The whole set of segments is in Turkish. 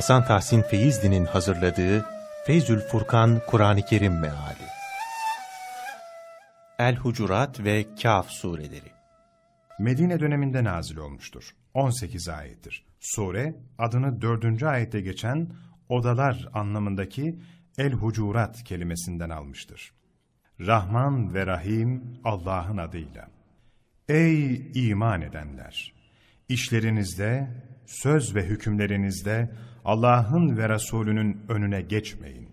Hasan Tahsin Feyzli'nin hazırladığı Feyzül Furkan Kur'an-ı Kerim Meali El-Hucurat ve Kaf sureleri Medine döneminde nazil olmuştur. 18 ayettir. Sure, adını 4. ayette geçen odalar anlamındaki El-Hucurat kelimesinden almıştır. Rahman ve Rahim Allah'ın adıyla. Ey iman edenler! İşlerinizde, söz ve hükümlerinizde Allah'ın ve Resulünün önüne geçmeyin.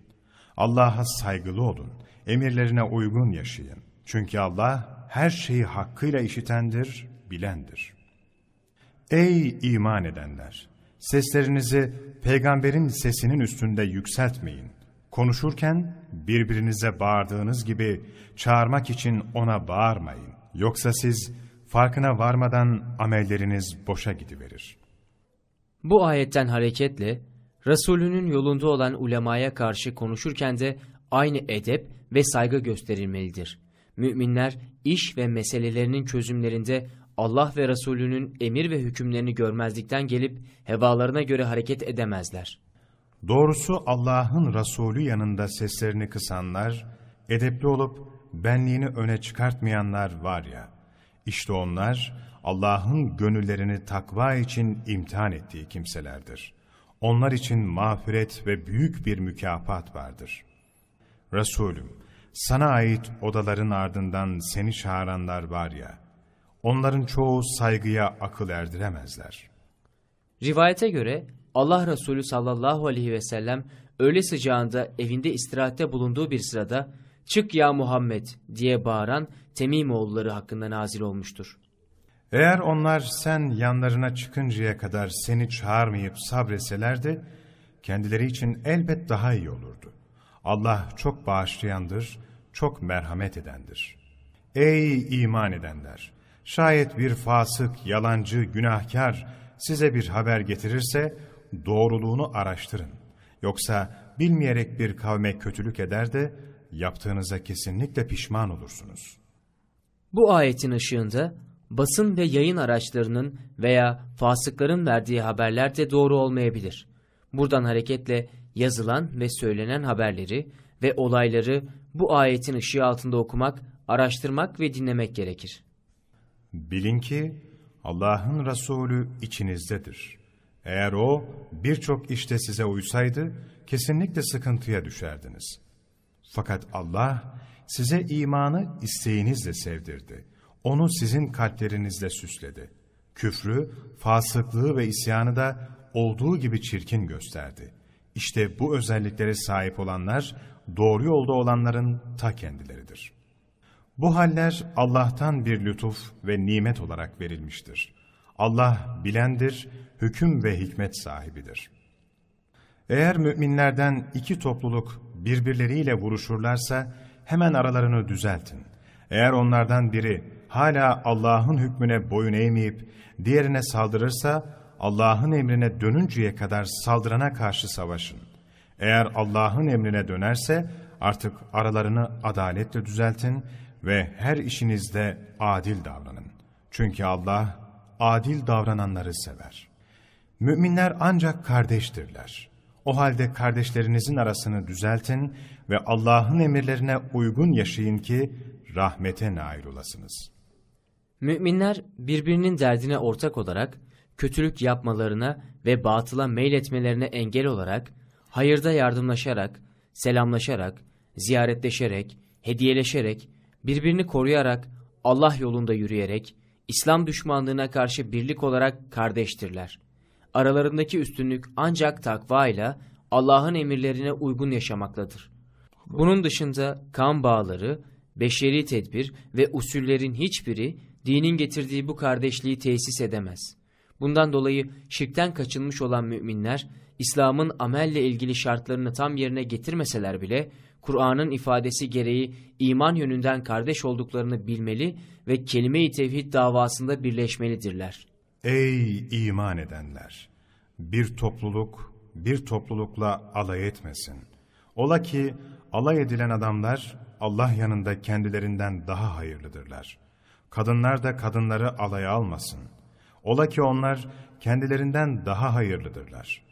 Allah'a saygılı olun, emirlerine uygun yaşayın. Çünkü Allah her şeyi hakkıyla işitendir, bilendir. Ey iman edenler! Seslerinizi peygamberin sesinin üstünde yükseltmeyin. Konuşurken birbirinize bağırdığınız gibi çağırmak için ona bağırmayın. Yoksa siz farkına varmadan amelleriniz boşa gidiverir. Bu ayetten hareketle Resulünün yolunda olan ulemaya karşı konuşurken de aynı edep ve saygı gösterilmelidir. Müminler iş ve meselelerinin çözümlerinde Allah ve Resulünün emir ve hükümlerini görmezlikten gelip hevalarına göre hareket edemezler. Doğrusu Allah'ın Resulü yanında seslerini kısanlar, edepli olup benliğini öne çıkartmayanlar var ya, işte onlar Allah'ın gönüllerini takva için imtihan ettiği kimselerdir. Onlar için mağfiret ve büyük bir mükafat vardır. Resulüm, sana ait odaların ardından seni çağıranlar var ya, onların çoğu saygıya akıl erdiremezler. Rivayete göre Allah Resulü sallallahu aleyhi ve sellem öğle sıcağında evinde istirahatte bulunduğu bir sırada çık ya Muhammed diye bağıran Temimoğulları hakkında nazil olmuştur. Eğer onlar sen yanlarına çıkıncaya kadar seni çağırmayıp sabreselerdi, kendileri için elbet daha iyi olurdu. Allah çok bağışlayandır, çok merhamet edendir. Ey iman edenler! Şayet bir fasık, yalancı, günahkar size bir haber getirirse doğruluğunu araştırın. Yoksa bilmeyerek bir kavme kötülük eder de yaptığınıza kesinlikle pişman olursunuz. Bu ayetin ışığında basın ve yayın araçlarının veya fasıkların verdiği haberler de doğru olmayabilir. Buradan hareketle yazılan ve söylenen haberleri ve olayları bu ayetin ışığı altında okumak, araştırmak ve dinlemek gerekir. Bilin ki Allah'ın Resulü içinizdedir. Eğer o birçok işte size uysaydı kesinlikle sıkıntıya düşerdiniz. Fakat Allah size imanı isteğinizle sevdirdi. Onu sizin kalplerinizle süsledi. Küfrü, fasıklığı ve isyanı da olduğu gibi çirkin gösterdi. İşte bu özelliklere sahip olanlar, doğru yolda olanların ta kendileridir. Bu haller Allah'tan bir lütuf ve nimet olarak verilmiştir. Allah bilendir, hüküm ve hikmet sahibidir. Eğer müminlerden iki topluluk birbirleriyle vuruşurlarsa hemen aralarını düzeltin. Eğer onlardan biri hala Allah'ın hükmüne boyun eğmeyip diğerine saldırırsa Allah'ın emrine dönünceye kadar saldırana karşı savaşın. Eğer Allah'ın emrine dönerse artık aralarını adaletle düzeltin ve her işinizde adil davranın. Çünkü Allah adil davrananları sever. Müminler ancak kardeştirler. O halde kardeşlerinizin arasını düzeltin ve Allah'ın emirlerine uygun yaşayın ki rahmete nail olasınız. Müminler birbirinin derdine ortak olarak kötülük yapmalarına ve batıla meyletmelerine engel olarak hayırda yardımlaşarak, selamlaşarak, ziyaretleşerek, hediyeleşerek, birbirini koruyarak, Allah yolunda yürüyerek, İslam düşmanlığına karşı birlik olarak kardeştirler. Aralarındaki üstünlük ancak takva ile Allah'ın emirlerine uygun yaşamaktadır. Bunun dışında kan bağları, beşeri tedbir ve usullerin hiçbiri dinin getirdiği bu kardeşliği tesis edemez. Bundan dolayı şirkten kaçınmış olan müminler, İslam'ın amelle ilgili şartlarını tam yerine getirmeseler bile, Kur'an'ın ifadesi gereği iman yönünden kardeş olduklarını bilmeli ve kelime-i tevhid davasında birleşmelidirler. Ey iman edenler! Bir topluluk, bir toplulukla alay etmesin. Ola ki alay edilen adamlar Allah yanında kendilerinden daha hayırlıdırlar. Kadınlar da kadınları alaya almasın. Ola ki onlar kendilerinden daha hayırlıdırlar.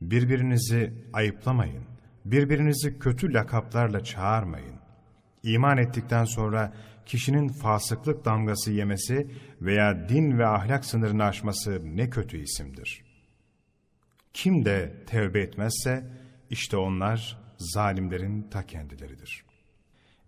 Birbirinizi ayıplamayın. Birbirinizi kötü lakaplarla çağırmayın. İman ettikten sonra kişinin fasıklık damgası yemesi veya din ve ahlak sınırını aşması ne kötü isimdir. Kim de tevbe etmezse işte onlar zalimlerin ta kendileridir.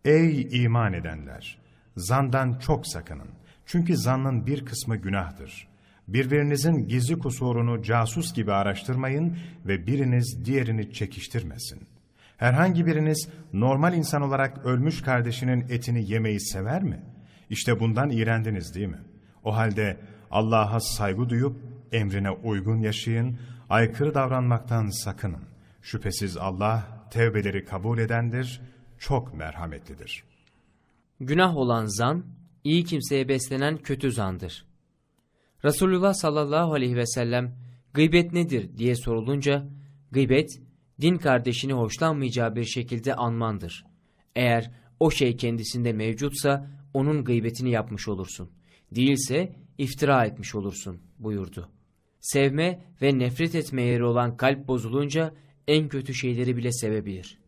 Ey iman edenler! Zandan çok sakının. Çünkü zannın bir kısmı günahtır. Birbirinizin gizli kusurunu casus gibi araştırmayın ve biriniz diğerini çekiştirmesin. Herhangi biriniz normal insan olarak ölmüş kardeşinin etini yemeyi sever mi? İşte bundan iğrendiniz değil mi? O halde Allah'a saygı duyup emrine uygun yaşayın, aykırı davranmaktan sakının. Şüphesiz Allah tevbeleri kabul edendir, çok merhametlidir. Günah olan zan, iyi kimseye beslenen kötü zandır. Resulullah sallallahu aleyhi ve sellem gıybet nedir diye sorulunca, gıybet din kardeşini hoşlanmayacağı bir şekilde anmandır. Eğer o şey kendisinde mevcutsa onun gıybetini yapmış olursun. Değilse iftira etmiş olursun buyurdu. Sevme ve nefret etme yeri olan kalp bozulunca en kötü şeyleri bile sevebilir.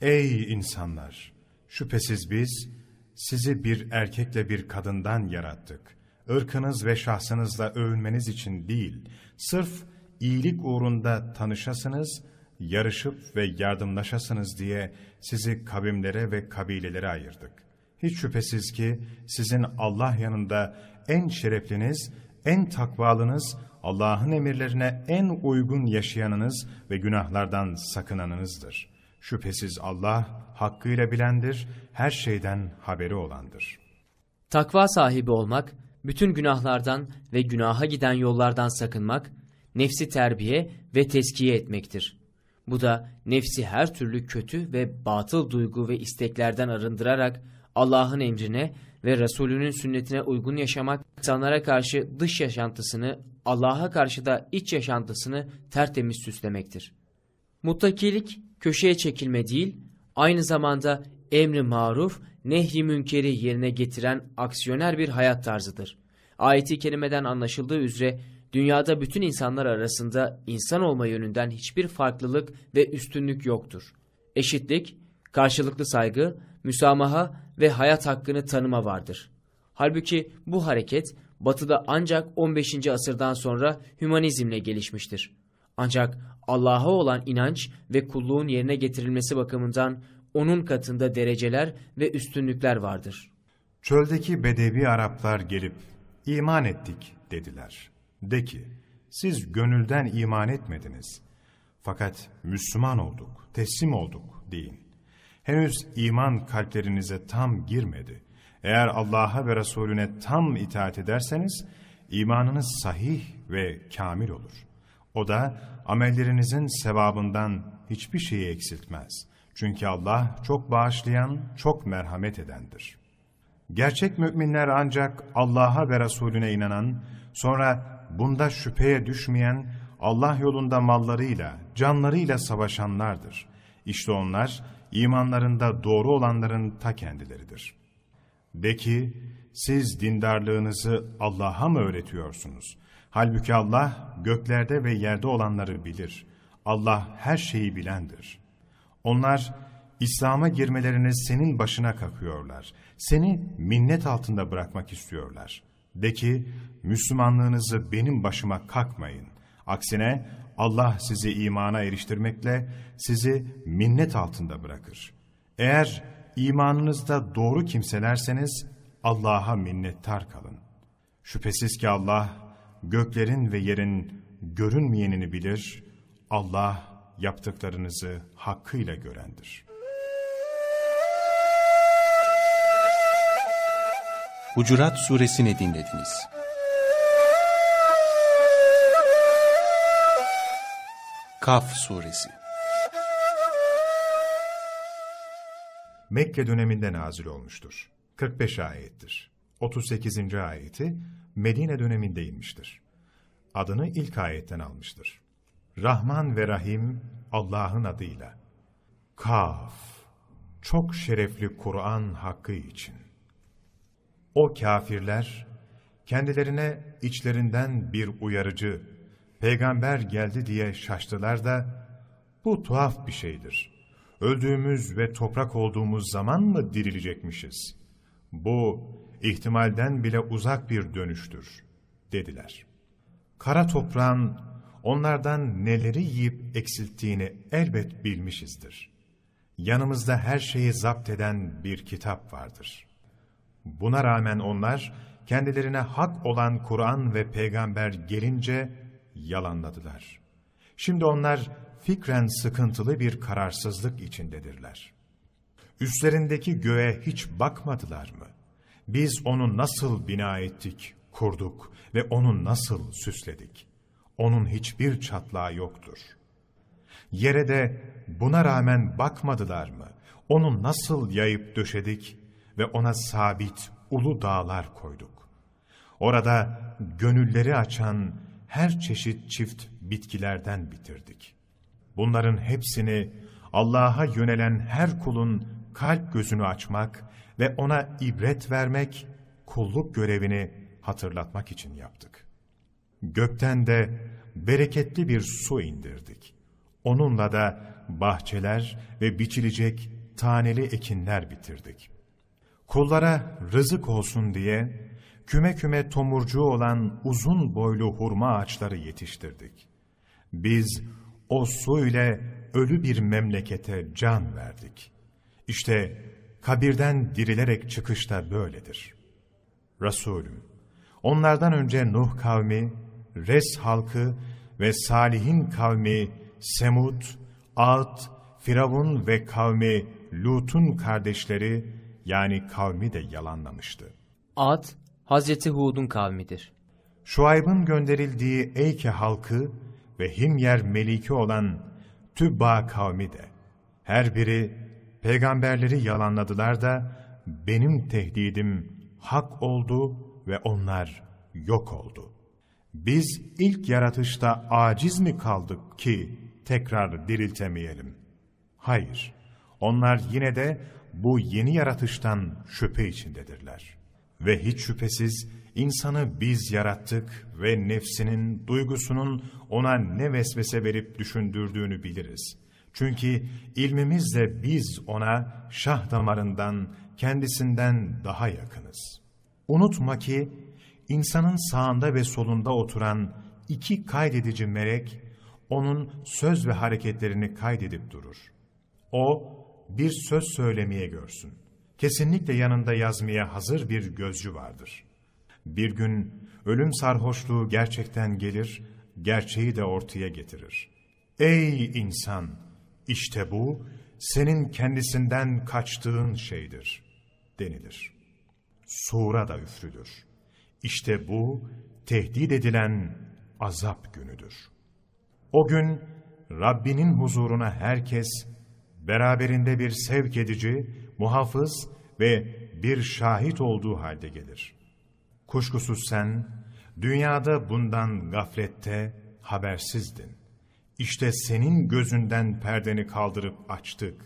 Ey insanlar! Şüphesiz biz sizi bir erkekle bir kadından yarattık. Irkınız ve şahsınızla övünmeniz için değil, sırf iyilik uğrunda tanışasınız yarışıp ve yardımlaşasınız diye sizi kavimlere ve kabilelere ayırdık. Hiç şüphesiz ki sizin Allah yanında en şerefliniz, en takvalınız, Allah'ın emirlerine en uygun yaşayanınız ve günahlardan sakınanınızdır. Şüphesiz Allah hakkıyla bilendir, her şeyden haberi olandır. Takva sahibi olmak, bütün günahlardan ve günaha giden yollardan sakınmak, nefsi terbiye ve teskiye etmektir. Bu da nefsi her türlü kötü ve batıl duygu ve isteklerden arındırarak Allah'ın emrine ve Resulünün sünnetine uygun yaşamak, insanlara karşı dış yaşantısını, Allah'a karşı da iç yaşantısını tertemiz süslemektir. Muttakilik köşeye çekilme değil, aynı zamanda emri maruf, nehyi münkeri yerine getiren aksiyoner bir hayat tarzıdır. Ayeti kerimeden anlaşıldığı üzere dünyada bütün insanlar arasında insan olma yönünden hiçbir farklılık ve üstünlük yoktur. Eşitlik, karşılıklı saygı, müsamaha ve hayat hakkını tanıma vardır. Halbuki bu hareket batıda ancak 15. asırdan sonra hümanizmle gelişmiştir. Ancak Allah'a olan inanç ve kulluğun yerine getirilmesi bakımından onun katında dereceler ve üstünlükler vardır. Çöldeki bedevi Araplar gelip iman ettik dediler. De ki, siz gönülden iman etmediniz. Fakat Müslüman olduk, teslim olduk deyin. Henüz iman kalplerinize tam girmedi. Eğer Allah'a ve Resulüne tam itaat ederseniz, imanınız sahih ve kamil olur. O da amellerinizin sevabından hiçbir şeyi eksiltmez. Çünkü Allah çok bağışlayan, çok merhamet edendir. Gerçek müminler ancak Allah'a ve Resulüne inanan, sonra bunda şüpheye düşmeyen, Allah yolunda mallarıyla, canlarıyla savaşanlardır. İşte onlar, imanlarında doğru olanların ta kendileridir. De ki, siz dindarlığınızı Allah'a mı öğretiyorsunuz? Halbuki Allah göklerde ve yerde olanları bilir. Allah her şeyi bilendir. Onlar İslam'a girmelerini senin başına kakıyorlar. Seni minnet altında bırakmak istiyorlar. De ki, Müslümanlığınızı benim başıma kakmayın. Aksine Allah sizi imana eriştirmekle sizi minnet altında bırakır. Eğer imanınızda doğru kimselerseniz Allah'a minnettar kalın. Şüphesiz ki Allah göklerin ve yerin görünmeyenini bilir. Allah yaptıklarınızı hakkıyla görendir. Hucurat suresini dinlediniz. Kaf suresi Mekke döneminde nazil olmuştur. 45 ayettir. 38. ayeti Medine döneminde inmiştir. Adını ilk ayetten almıştır. Rahman ve Rahim Allah'ın adıyla. Kaf, çok şerefli Kur'an hakkı için. O kafirler, kendilerine içlerinden bir uyarıcı, peygamber geldi diye şaştılar da, bu tuhaf bir şeydir. Öldüğümüz ve toprak olduğumuz zaman mı dirilecekmişiz? Bu, ihtimalden bile uzak bir dönüştür, dediler. Kara toprağın onlardan neleri yiyip eksilttiğini elbet bilmişizdir. Yanımızda her şeyi zapt eden bir kitap vardır. Buna rağmen onlar, kendilerine hak olan Kur'an ve peygamber gelince yalanladılar. Şimdi onlar fikren sıkıntılı bir kararsızlık içindedirler. Üstlerindeki göğe hiç bakmadılar mı? Biz onu nasıl bina ettik, kurduk ve onu nasıl süsledik? Onun hiçbir çatlağı yoktur. Yere de buna rağmen bakmadılar mı? Onu nasıl yayıp döşedik ve ona sabit ulu dağlar koyduk. Orada gönülleri açan her çeşit çift bitkilerden bitirdik. Bunların hepsini Allah'a yönelen her kulun kalp gözünü açmak ve ona ibret vermek, kulluk görevini hatırlatmak için yaptık. Gökten de bereketli bir su indirdik. Onunla da bahçeler ve biçilecek taneli ekinler bitirdik. Kullara rızık olsun diye küme küme tomurcuğu olan uzun boylu hurma ağaçları yetiştirdik. Biz o su ile ölü bir memlekete can verdik. İşte kabirden dirilerek çıkış da böyledir. Resulüm, onlardan önce Nuh kavmi, Res halkı ve Salih'in kavmi Semud, Ad, Firavun ve kavmi Lut'un kardeşleri yani kavmi de yalanlamıştı. Ad, Hazreti Hud'un kavmidir. Şuayb'ın gönderildiği Eyke halkı ve Himyer meliki olan Tübba kavmi de her biri peygamberleri yalanladılar da benim tehdidim hak oldu ve onlar yok oldu. Biz ilk yaratışta aciz mi kaldık ki tekrar diriltemeyelim? Hayır, onlar yine de bu yeni yaratıştan şüphe içindedirler. Ve hiç şüphesiz insanı biz yarattık ve nefsinin, duygusunun ona ne vesvese verip düşündürdüğünü biliriz. Çünkü ilmimizle biz ona şah damarından, kendisinden daha yakınız. Unutma ki insanın sağında ve solunda oturan iki kaydedici melek, onun söz ve hareketlerini kaydedip durur. O, bir söz söylemeye görsün. Kesinlikle yanında yazmaya hazır bir gözcü vardır. Bir gün ölüm sarhoşluğu gerçekten gelir, gerçeği de ortaya getirir. Ey insan! İşte bu, senin kendisinden kaçtığın şeydir, denilir. Sura da üfrülür. İşte bu, tehdit edilen azap günüdür. O gün, Rabbinin huzuruna herkes, beraberinde bir sevk edici, muhafız ve bir şahit olduğu halde gelir. Kuşkusuz sen, dünyada bundan gaflette habersizdin. İşte senin gözünden perdeni kaldırıp açtık.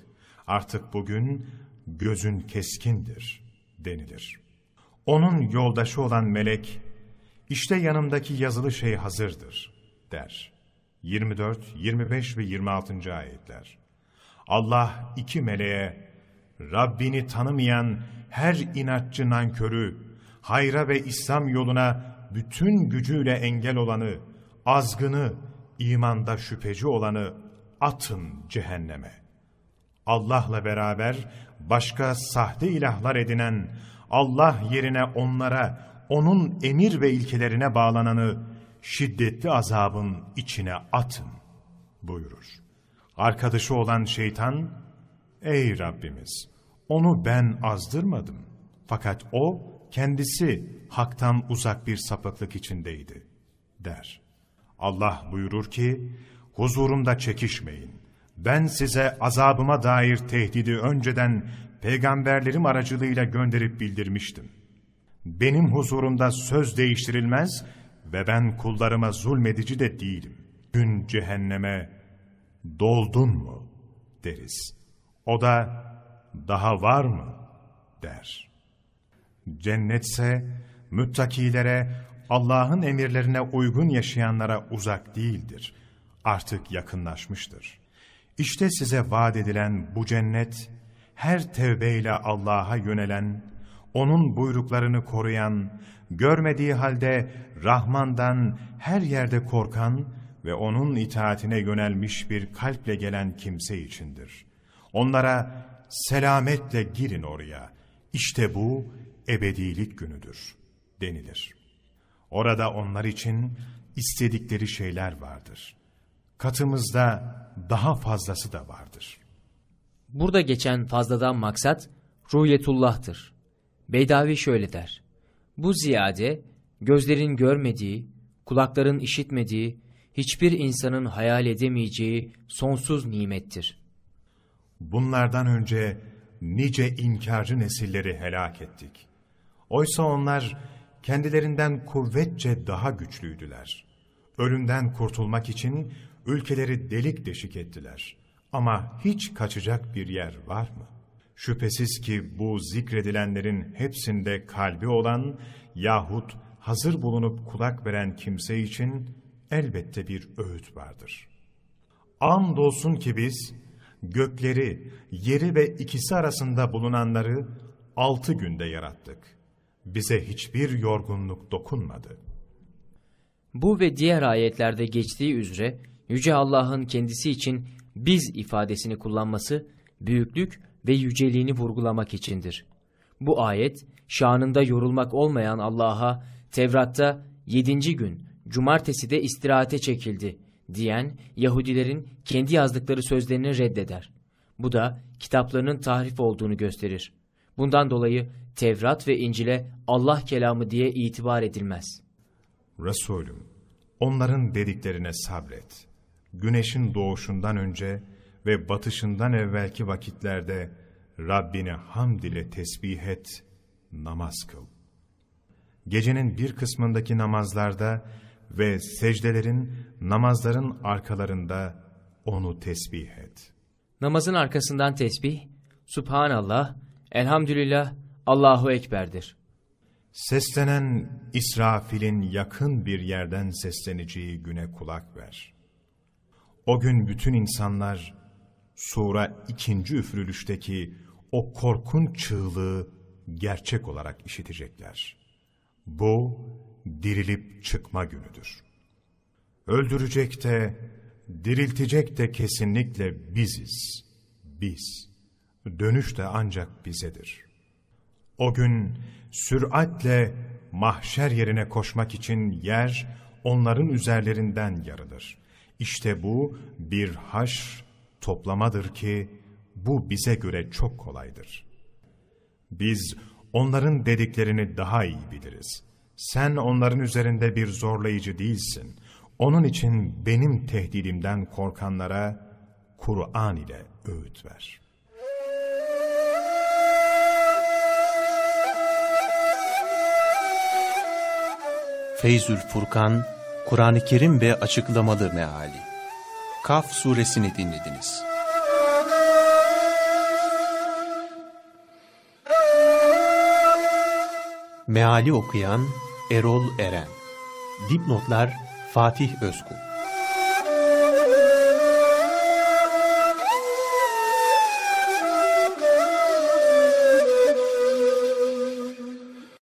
Artık bugün gözün keskindir, denilir. Onun yoldaşı olan melek, işte yanımdaki yazılı şey hazırdır, der. 24, 25 ve 26. ayetler. Allah iki meleğe, Rabbini tanımayan her inatçı nankörü, hayra ve İslam yoluna bütün gücüyle engel olanı, azgını, imanda şüpheci olanı atın cehenneme. Allah'la beraber başka sahte ilahlar edinen, Allah yerine onlara, onun emir ve ilkelerine bağlananı şiddetli azabın içine atın buyurur. Arkadaşı olan şeytan, ey Rabbimiz onu ben azdırmadım. Fakat o kendisi haktan uzak bir sapıklık içindeydi der. Allah buyurur ki, huzurumda çekişmeyin. Ben size azabıma dair tehdidi önceden peygamberlerim aracılığıyla gönderip bildirmiştim. Benim huzurumda söz değiştirilmez ve ben kullarıma zulmedici de değilim. Gün cehenneme doldun mu deriz. O da daha var mı der. Cennetse müttakilere Allah'ın emirlerine uygun yaşayanlara uzak değildir. Artık yakınlaşmıştır. İşte size vaat edilen bu cennet, her tevbeyle Allah'a yönelen, O'nun buyruklarını koruyan, görmediği halde Rahman'dan her yerde korkan ve O'nun itaatine yönelmiş bir kalple gelen kimse içindir. Onlara selametle girin oraya, işte bu ebedilik günüdür denilir. Orada onlar için istedikleri şeyler vardır. Katımızda daha fazlası da vardır. Burada geçen fazladan maksat ruhiyetullah'tır. Beydavi şöyle der. Bu ziyade gözlerin görmediği, kulakların işitmediği, hiçbir insanın hayal edemeyeceği sonsuz nimettir. Bunlardan önce nice inkarcı nesilleri helak ettik. Oysa onlar kendilerinden kuvvetçe daha güçlüydüler. Ölümden kurtulmak için ülkeleri delik deşik ettiler. Ama hiç kaçacak bir yer var mı? Şüphesiz ki bu zikredilenlerin hepsinde kalbi olan yahut hazır bulunup kulak veren kimse için elbette bir öğüt vardır. Andolsun ki biz gökleri, yeri ve ikisi arasında bulunanları altı günde yarattık. Bize hiçbir yorgunluk dokunmadı. Bu ve diğer ayetlerde geçtiği üzere Yüce Allah'ın kendisi için biz ifadesini kullanması büyüklük ve yüceliğini vurgulamak içindir. Bu ayet şanında yorulmak olmayan Allah'a Tevrat'ta yedinci gün cumartesi de istirahate çekildi diyen Yahudilerin kendi yazdıkları sözlerini reddeder. Bu da kitaplarının tahrif olduğunu gösterir. Bundan dolayı Tevrat ve İncil'e Allah kelamı diye itibar edilmez. Resulüm, onların dediklerine sabret. Güneşin doğuşundan önce ve batışından evvelki vakitlerde Rabbine hamd ile tesbih et, namaz kıl. Gecenin bir kısmındaki namazlarda ve secdelerin, namazların arkalarında onu tesbih et. Namazın arkasından tesbih, Subhanallah, Elhamdülillah, Allahu Ekber'dir. Seslenen İsrafil'in yakın bir yerden sesleneceği güne kulak ver. O gün bütün insanlar sura ikinci üfürülüşteki o korkunç çığlığı gerçek olarak işitecekler. Bu dirilip çıkma günüdür. Öldürecek de, diriltecek de kesinlikle biziz. Biz. Dönüş de ancak bizedir. O gün süratle mahşer yerine koşmak için yer onların üzerlerinden yarılır. İşte bu bir haş toplamadır ki bu bize göre çok kolaydır. Biz onların dediklerini daha iyi biliriz. Sen onların üzerinde bir zorlayıcı değilsin. Onun için benim tehdidimden korkanlara Kur'an ile öğüt ver. Feyzül Furkan, Kur'an-ı Kerim ve açıklamalı meali. Kaf suresini dinlediniz. Meali okuyan Erol Eren Dipnotlar Fatih Özkul